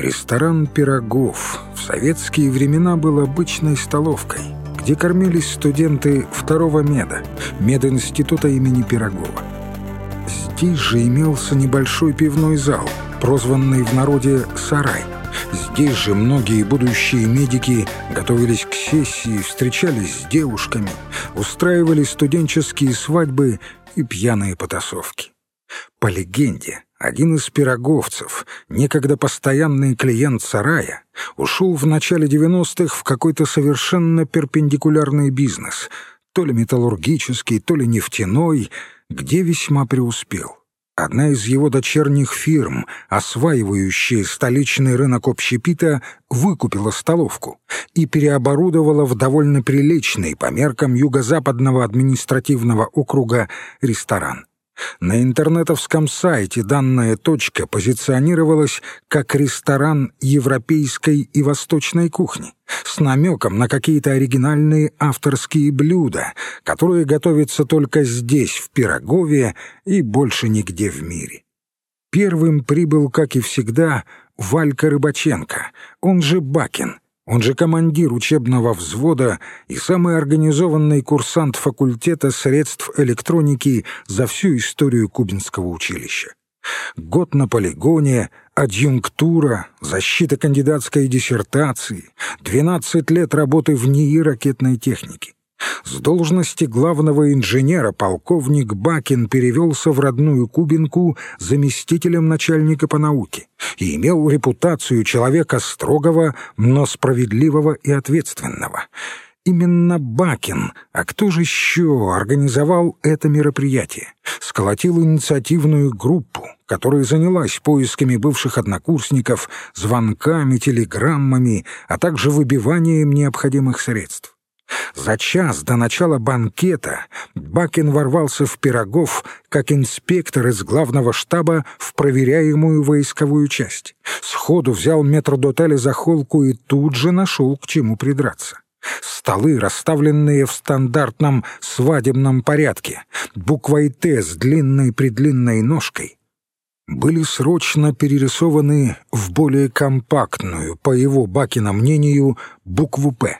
Ресторан «Пирогов» в советские времена был обычной столовкой, где кормились студенты второго меда, мединститута имени Пирогова. Здесь же имелся небольшой пивной зал, прозванный в народе «Сарай». Здесь же многие будущие медики готовились к сессии, встречались с девушками, устраивали студенческие свадьбы и пьяные потасовки. По легенде, один из пироговцев, некогда постоянный клиент сарая, ушел в начале 90-х в какой-то совершенно перпендикулярный бизнес, то ли металлургический, то ли нефтяной, где весьма преуспел. Одна из его дочерних фирм, осваивающая столичный рынок общепита, выкупила столовку и переоборудовала в довольно приличный по меркам юго-западного административного округа ресторан. На интернетовском сайте данная точка позиционировалась как ресторан европейской и восточной кухни с намеком на какие-то оригинальные авторские блюда, которые готовятся только здесь, в Пирогове, и больше нигде в мире. Первым прибыл, как и всегда, Валька Рыбаченко, он же Бакин, он же командир учебного взвода и самый организованный курсант факультета средств электроники за всю историю Кубинского училища. Год на полигоне, адъюнктура, защита кандидатской диссертации, 12 лет работы в НИИ ракетной техники. С должности главного инженера полковник Бакин перевелся в родную Кубинку заместителем начальника по науке и имел репутацию человека строгого, но справедливого и ответственного. Именно Бакин, а кто же еще организовал это мероприятие? Сколотил инициативную группу, которая занялась поисками бывших однокурсников, звонками, телеграммами, а также выбиванием необходимых средств. За час до начала банкета Бакин ворвался в Пирогов как инспектор из главного штаба в проверяемую войсковую часть. Сходу взял метрдотеля за холку и тут же нашел к чему придраться. Столы, расставленные в стандартном свадебном порядке, буквой «Т» с длинной-предлинной ножкой, были срочно перерисованы в более компактную, по его Бакина мнению, букву «П».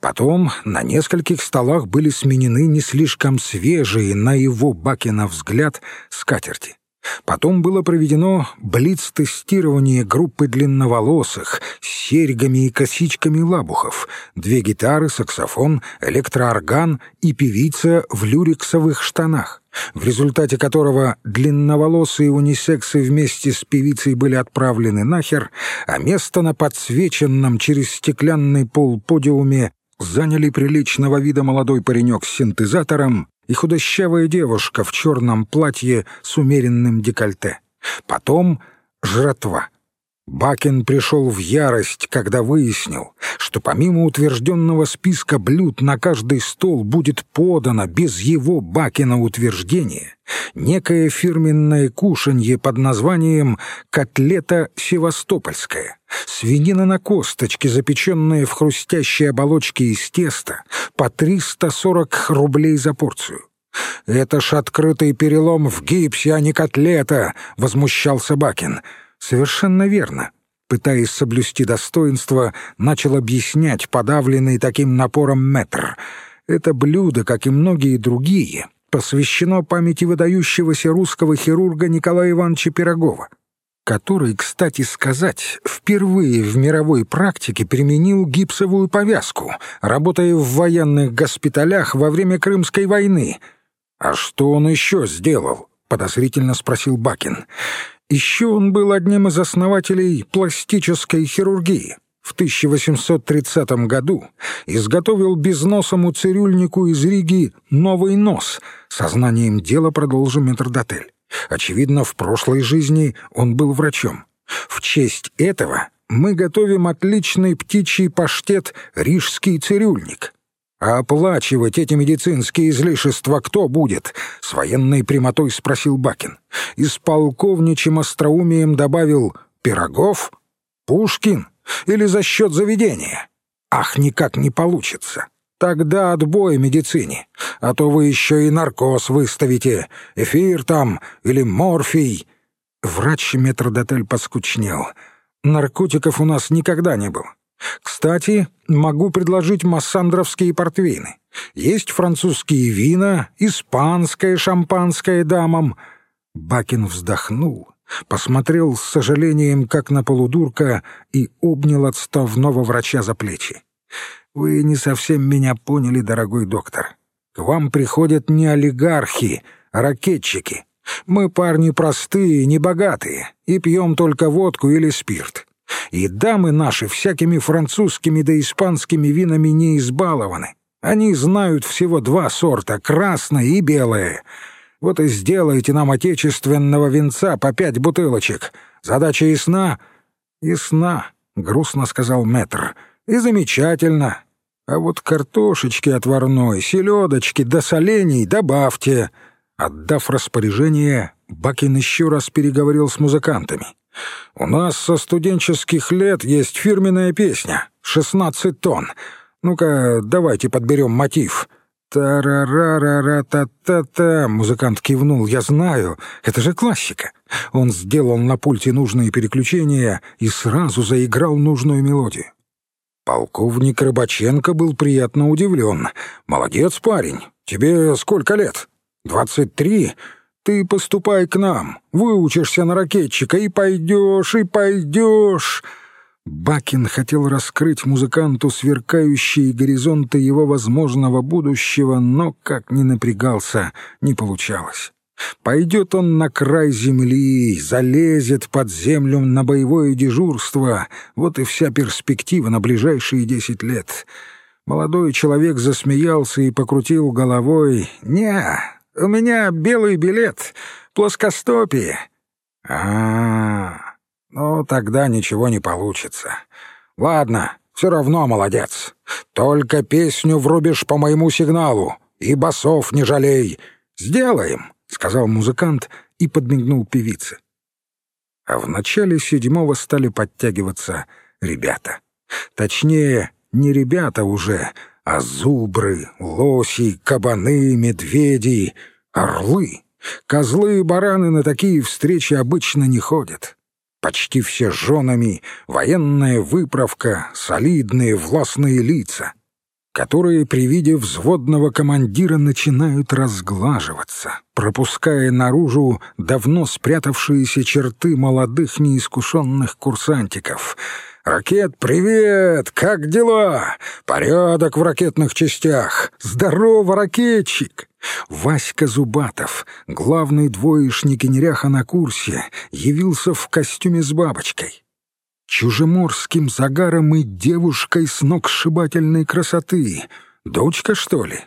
Потом на нескольких столах были сменены не слишком свежие, на его Бакина взгляд, скатерти. Потом было проведено блиц-тестирование группы длинноволосых с серьгами и косичками лабухов, две гитары, саксофон, электроорган и певица в люрексовых штанах, в результате которого длинноволосые унисексы вместе с певицей были отправлены нахер, а место на подсвеченном через стеклянный пол подиуме заняли приличного вида молодой паренек с синтезатором и худощавая девушка в черном платье с умеренным декольте. Потом жратва. Бакин пришел в ярость, когда выяснил, что помимо утвержденного списка блюд на каждый стол будет подано без его Бакина утверждения некое фирменное кушанье под названием «котлета севастопольская», свинина на косточке, запеченная в хрустящей оболочке из теста, по 340 рублей за порцию. «Это ж открытый перелом в гипсе, а не котлета!» — возмущался Бакин. «Совершенно верно». Пытаясь соблюсти достоинство, начал объяснять подавленный таким напором метр. Это блюдо, как и многие другие, посвящено памяти выдающегося русского хирурга Николая Ивановича Пирогова, который, кстати сказать, впервые в мировой практике применил гипсовую повязку, работая в военных госпиталях во время Крымской войны. «А что он еще сделал?» — подозрительно спросил Бакин. «Еще он был одним из основателей пластической хирургии» в 1830 году изготовил безносому цирюльнику из Риги новый нос. Сознанием дела продолжил метрдотель. Очевидно, в прошлой жизни он был врачом. В честь этого мы готовим отличный птичий паштет «Рижский цирюльник». А оплачивать эти медицинские излишества кто будет? С военной прямотой спросил Бакин. И с полковничьим остроумием добавил «Пирогов? Пушкин?» или за счет заведения? Ах, никак не получится. Тогда отбой медицине, а то вы еще и наркоз выставите, эфир там или морфий. Врач метрдотель поскучнел. Наркотиков у нас никогда не было. Кстати, могу предложить массандровские портвейны. Есть французские вина, испанское шампанское дамам». Бакин вздохнул, посмотрел с сожалением, как на полудурка, и обнял отставного врача за плечи. «Вы не совсем меня поняли, дорогой доктор. К вам приходят не олигархи, а ракетчики. Мы парни простые, небогатые, и пьем только водку или спирт. И дамы наши всякими французскими да испанскими винами не избалованы. Они знают всего два сорта — красное и белое. Вот и сделайте нам отечественного винца по пять бутылочек. Задача ясна?» «Ясна», — грустно сказал мэтр. «И замечательно. А вот картошечки отварной, селедочки да солений добавьте». Отдав распоряжение, Бакин еще раз переговорил с музыкантами. «У нас со студенческих лет есть фирменная песня «Шестнадцать тонн». Ну-ка, давайте подберем мотив». «Та-ра-ра-ра-ра-та-та-та», — музыкант кивнул, «я знаю, это же классика». Он сделал на пульте нужные переключения и сразу заиграл нужную мелодию. Полковник Рыбаченко был приятно удивлен. «Молодец, парень. Тебе сколько лет?» «Двадцать три. Ты поступай к нам, выучишься на ракетчика и пойдешь, и пойдешь». Бакин хотел раскрыть музыканту сверкающие горизонты его возможного будущего, но, как ни напрягался, не получалось. Пойдет он на край земли, залезет под землю на боевое дежурство. Вот и вся перспектива на ближайшие десять лет. Молодой человек засмеялся и покрутил головой. «Не, у меня белый билет, плоскостопие». А, -а, а Ну, тогда ничего не получится. Ладно, все равно молодец. Только песню врубишь по моему сигналу, и басов не жалей. Сделаем». — сказал музыкант и подмигнул певице. А в начале седьмого стали подтягиваться ребята. Точнее, не ребята уже, а зубры, лоси, кабаны, медведи, орлы. Козлы и бараны на такие встречи обычно не ходят. Почти все женами, военная выправка, солидные властные лица — которые при виде взводного командира начинают разглаживаться, пропуская наружу давно спрятавшиеся черты молодых неискушенных курсантиков. «Ракет, привет! Как дела? Порядок в ракетных частях! Здорово, ракетчик!» Васька Зубатов, главный двоечник и неряха на курсе, явился в костюме с бабочкой чужеморским загаром и девушкой с ног сшибательной красоты. Дочка, что ли?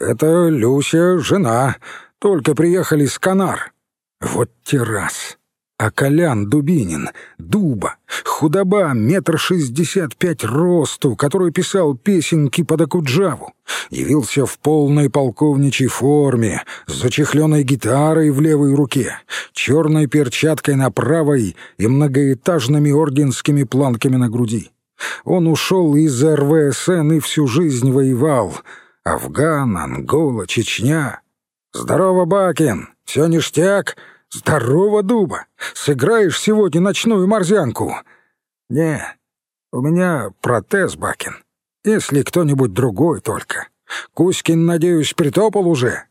Это Люся, жена. Только приехали с Канар. Вот террас. А Колян Дубинин, дуба, худоба, метр шестьдесят пять росту, который писал песенки под Акуджаву, явился в полной полковничьей форме, с зачехленной гитарой в левой руке, черной перчаткой на правой и многоэтажными орденскими планками на груди. Он ушел из РВСН и всю жизнь воевал. Афган, Ангола, Чечня. «Здорово, Бакин! Все ништяк?» «Здорово, дуба! Сыграешь сегодня ночную морзянку?» «Не, у меня протез, Бакин. Если кто-нибудь другой только. Кузькин, надеюсь, притопал уже?»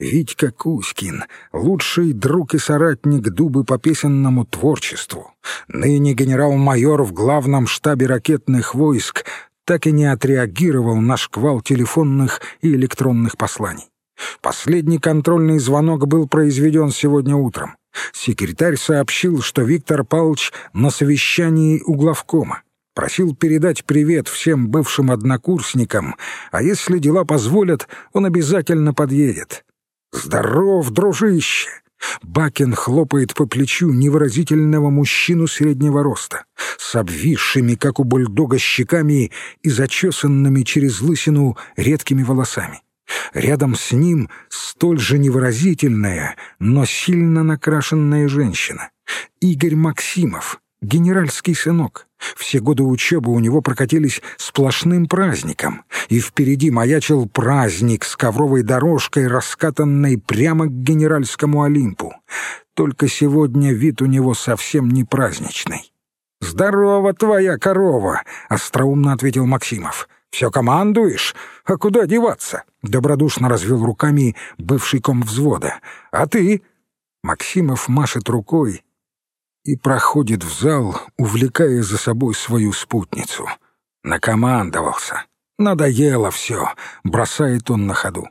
Витька Кузькин, лучший друг и соратник Дубы по песенному творчеству, ныне генерал-майор в главном штабе ракетных войск, так и не отреагировал на шквал телефонных и электронных посланий. Последний контрольный звонок был произведен сегодня утром. Секретарь сообщил, что Виктор Павлович на совещании у главкома. Просил передать привет всем бывшим однокурсникам, а если дела позволят, он обязательно подъедет. «Здоров, дружище!» Бакин хлопает по плечу невыразительного мужчину среднего роста, с обвисшими, как у бульдога, щеками и зачесанными через лысину редкими волосами. Рядом с ним столь же невыразительная, но сильно накрашенная женщина. Игорь Максимов, генеральский сынок. Все годы учебы у него прокатились сплошным праздником, и впереди маячил праздник с ковровой дорожкой, раскатанной прямо к генеральскому Олимпу. Только сегодня вид у него совсем не праздничный. «Здорова твоя корова!» — остроумно ответил Максимов. «Все командуешь? А куда деваться?» — добродушно развел руками бывший ком взвода. «А ты?» Максимов машет рукой и проходит в зал, увлекая за собой свою спутницу. Накомандовался. Надоело все, бросает он на ходу.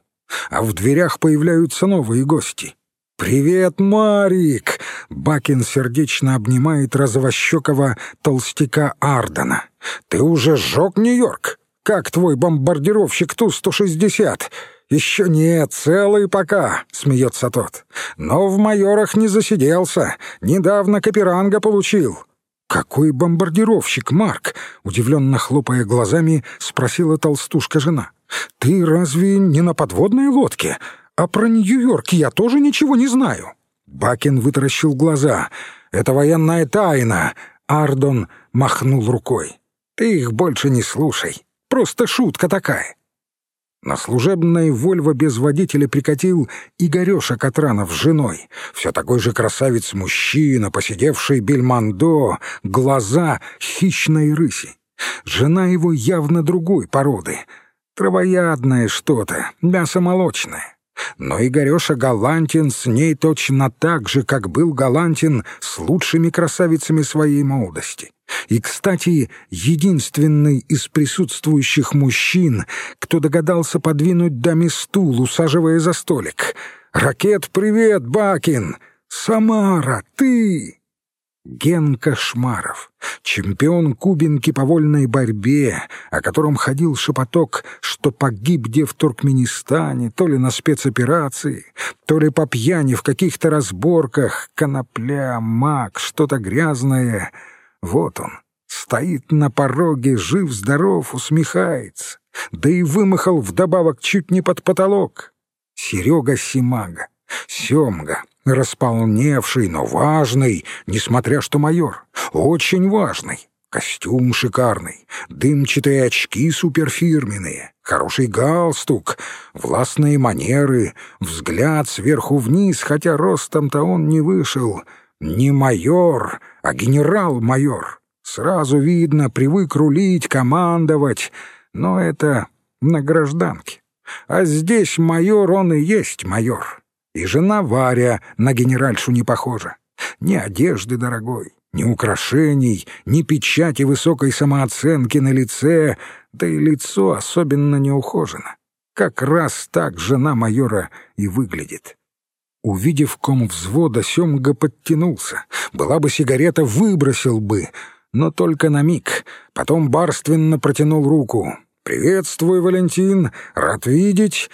А в дверях появляются новые гости. «Привет, Марик!» — Бакин сердечно обнимает розовощекого толстяка Ардена. «Ты уже сжег Нью-Йорк? Как твой бомбардировщик Ту-160?» «Еще нет, целый пока», — смеется тот. «Но в майорах не засиделся. Недавно Каперанга получил». «Какой бомбардировщик, Марк?» — удивленно хлопая глазами, спросила толстушка-жена. «Ты разве не на подводной лодке? А про Нью-Йорк я тоже ничего не знаю». Бакин вытаращил глаза. «Это военная тайна!» Ардон махнул рукой. «Ты их больше не слушай. Просто шутка такая. На служебной «Вольво» без водителя прикатил Игорёша Катранов с женой. Все такой же красавец-мужчина, посидевший бельмондо, глаза хищной рыси. Жена его явно другой породы. Травоядное что-то, мясо молочное. Но Игорёша галантен с ней точно так же, как был галантен с лучшими красавицами своей молодости. И, кстати, единственный из присутствующих мужчин, кто догадался подвинуть даме стул, усаживая за столик. «Ракет, привет, Бакин! Самара, ты!» Ген Кошмаров, чемпион Кубинки по вольной борьбе, о котором ходил шепоток, что погиб где в Туркменистане, то ли на спецоперации, то ли по пьяни в каких-то разборках, конопля, мак, что-то грязное — вот он, стоит на пороге, жив-здоров, усмехается, да и вымахал вдобавок чуть не под потолок. Серега Симага, Семга, располневший, но важный, несмотря что майор, очень важный. Костюм шикарный, дымчатые очки суперфирменные, хороший галстук, властные манеры, взгляд сверху вниз, хотя ростом-то он не вышел — не майор, а генерал-майор. Сразу видно, привык рулить, командовать, но это на гражданке. А здесь майор он и есть майор. И жена Варя на генеральшу не похожа. Ни одежды дорогой, ни украшений, ни печати высокой самооценки на лице, да и лицо особенно не ухожено. Как раз так жена майора и выглядит. Увидев ком взвода, Семга подтянулся. Была бы сигарета, выбросил бы. Но только на миг. Потом барственно протянул руку. «Приветствую, Валентин! Рад видеть!»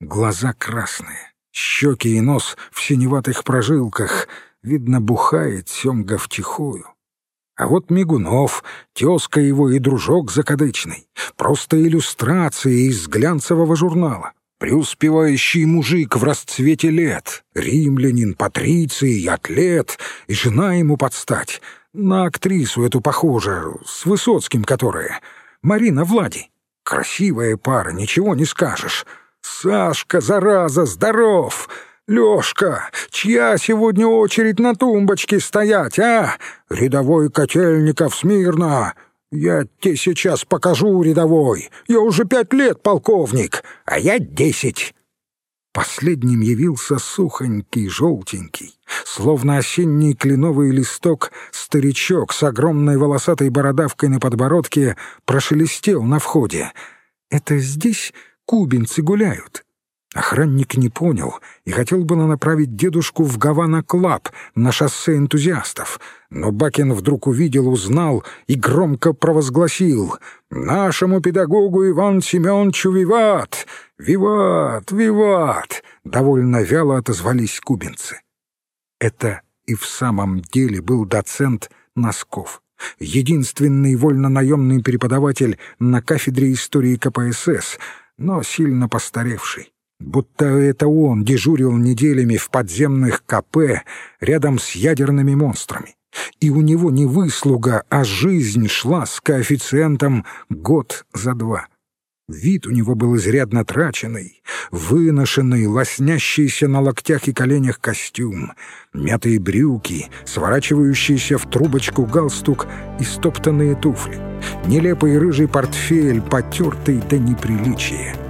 Глаза красные, щеки и нос в синеватых прожилках. Видно, бухает Семга втихую. А вот Мигунов, тезка его и дружок закадычный. Просто иллюстрации из глянцевого журнала. Преуспевающий мужик в расцвете лет, римлянин, патриций, атлет, и жена ему подстать. На актрису эту похожа, с Высоцким которая. Марина Влади. Красивая пара, ничего не скажешь. Сашка, зараза, здоров! Лёшка, чья сегодня очередь на тумбочке стоять, а? Рядовой Котельников смирно! «Я тебе сейчас покажу, рядовой. Я уже пять лет полковник, а я десять». Последним явился сухонький, желтенький, словно осенний кленовый листок, старичок с огромной волосатой бородавкой на подбородке прошелестел на входе. «Это здесь кубинцы гуляют?» Охранник не понял и хотел было направить дедушку в Гавана-Клаб на шоссе энтузиастов, но Бакин вдруг увидел, узнал и громко провозгласил «Нашему педагогу Иван Семеновичу виват! Виват! Виват!» Довольно вяло отозвались кубинцы. Это и в самом деле был доцент Носков, единственный вольнонаемный преподаватель на кафедре истории КПСС, но сильно постаревший будто это он дежурил неделями в подземных КП рядом с ядерными монстрами. И у него не выслуга, а жизнь шла с коэффициентом год за два. Вид у него был изрядно траченный, выношенный, лоснящийся на локтях и коленях костюм, мятые брюки, сворачивающийся в трубочку галстук и стоптанные туфли, нелепый рыжий портфель, потертый до неприличия —